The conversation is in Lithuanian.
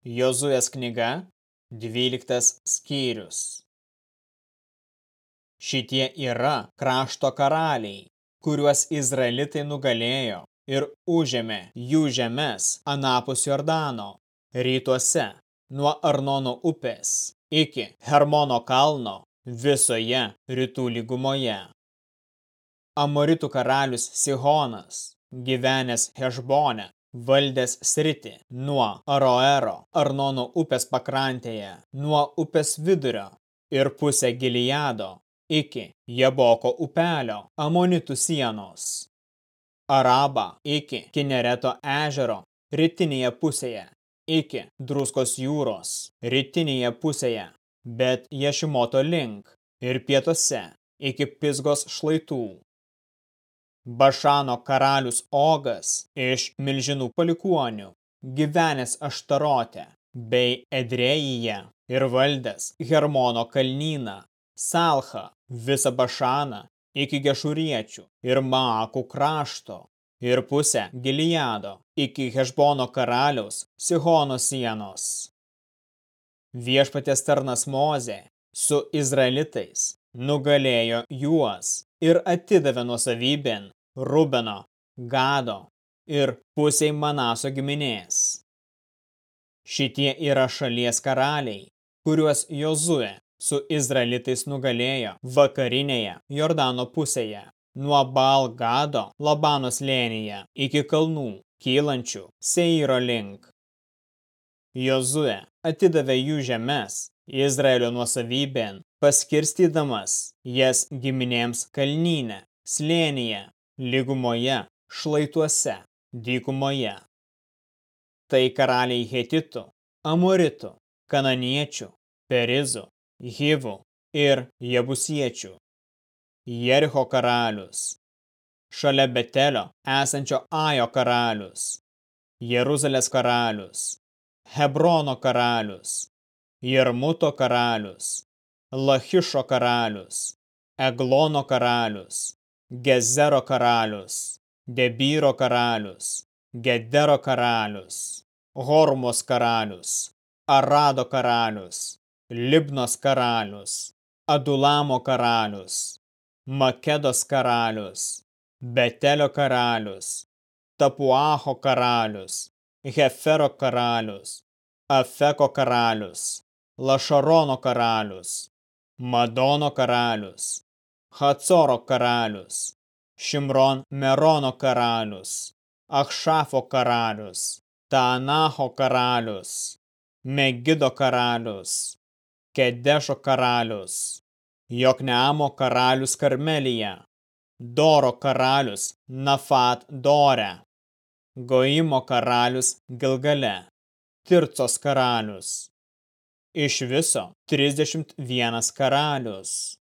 Jozuės knyga, 12 skyrius. Šitie yra krašto karaliai, kuriuos Izraelitai nugalėjo ir užėmė jų žemės anapus Jordano, rytuose, nuo Arnono upės iki Hermono kalno visoje rytų lygumoje. Amoritų karalius Sihonas, gyvenęs Hešbone, valdęs sritį nuo Aroero Arnono upės pakrantėje, nuo upės vidurio ir pusę Gilijado iki Jaboko upelio Amonitų sienos. Arabą iki Kinereto ežero rytinėje pusėje, iki Druskos jūros rytinėje pusėje, bet Ješimoto link ir pietuose iki Pisgos šlaitų. Bašano karalius Ogas iš milžinų palikuonių, gyvenęs Aštarote bei Edrėjyje ir valdęs Hermono kalnyną, Salchą, visą Bašaną iki Gešuriečių ir Maakų krašto ir pusę Gilijado iki Hešbono karaliaus Sihono sienos. Viešpatės tarnas Mozė su Izraelitais nugalėjo juos ir atidavė nuosavybėn Rubeno, Gado ir pusiai Manaso giminės. Šitie yra šalies karaliai, kuriuos Jozue su Izraelitais nugalėjo vakarinėje Jordano pusėje, nuo Baal Gado Labanos lėnyje iki kalnų, kylančių Seiro link. Jozue atidavė jų žemės Izraelio nuosavybėn paskirstydamas jas giminėms kalnyne, slėnyje, lygumoje, šlaituose, dykumoje. Tai karaliai Hetitų, Amoritų, Kananiečių, Perizų, Hivų ir Jebusiečių. Jericho karalius, šalia Betelio esančio Ajo karalius, Jeruzalės karalius, Hebrono karalius, Jermuto karalius, Lachišo karalius, Eglono karalius, Gezero karalius, Debyro karalius, Gedero karalius, Hormos karalius, Arado karalius, Libnos karalius, Adulamo karalius, Makedos karalius, Betelio karalius, Tapuaho karalius, Hefero karalius, Afeko karalius, Lašarono karalius, Madono karalius, Hacoro karalius, Šimron Merono karalius, Achšafo karalius, Taanaho karalius, Megido karalius, Kedešo karalius, Jokneamo karalius Karmelija, Doro karalius Nafat Dore, Goimo karalius Gilgale, Tircos karalius. Iš viso 31 karalius.